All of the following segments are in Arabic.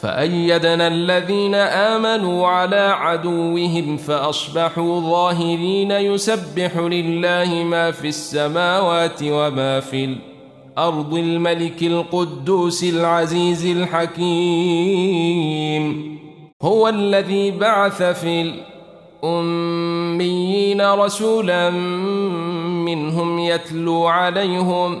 فأيدنا الذين آمنوا على عدوهم فأصبحوا ظاهرين يسبح لله ما في السماوات وما في الأرض الملك القدوس العزيز الحكيم. هو الذي بعث في الأميين رسولا منهم يتلو عليهم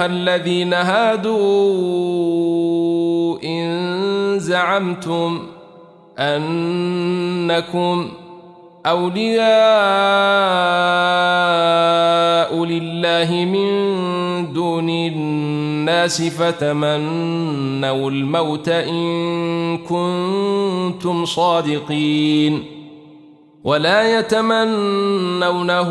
أيها الذين هادوا إن زعمتم أنكم أولياء لله من دون الناس فتمنوا الموت إن كنتم صادقين ولا يتمنونه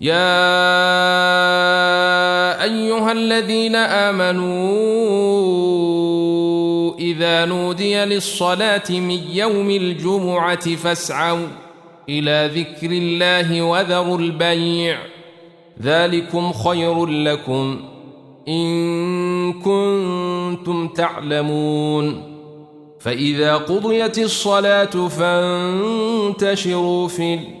يا أيها الذين آمنوا إذا نودي للصلاة من يوم الجمعة فاسعوا إلى ذكر الله وذروا البيع. ذلكم خير لكم إن كنتم تعلمون. فإذا قضيت الصلاة فانتشروا في الأرض